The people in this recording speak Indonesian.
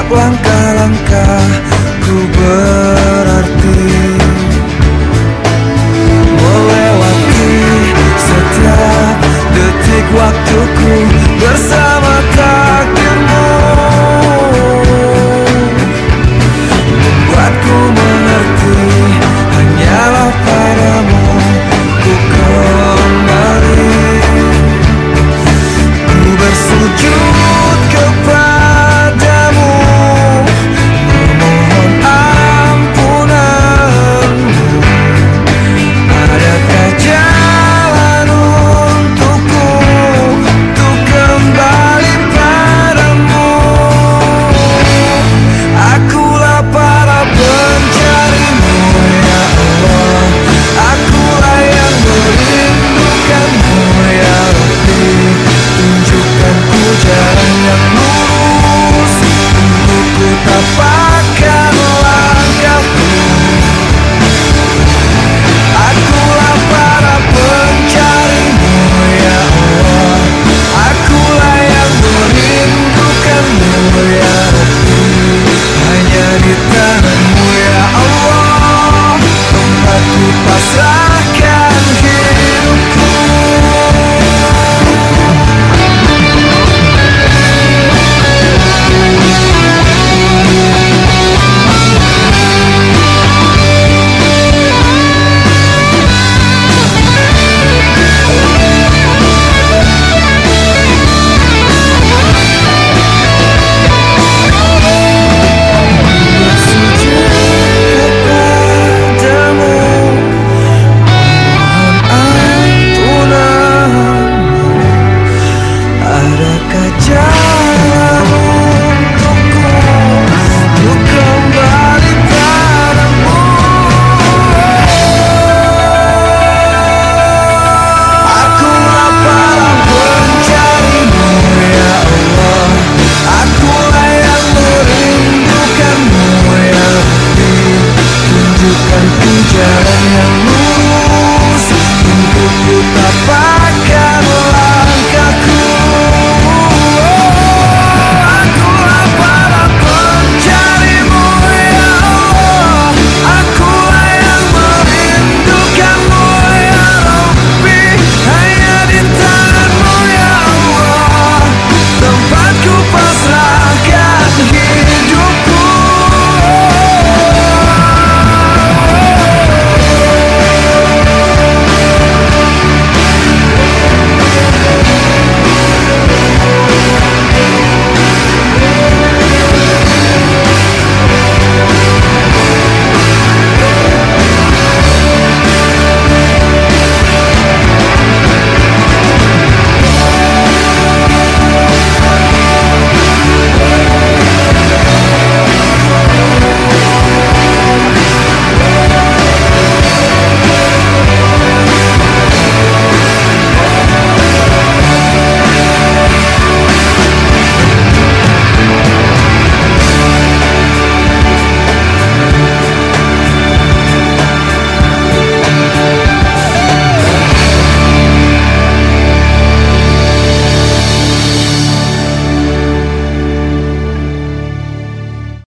setiap langkah-langkah ku ber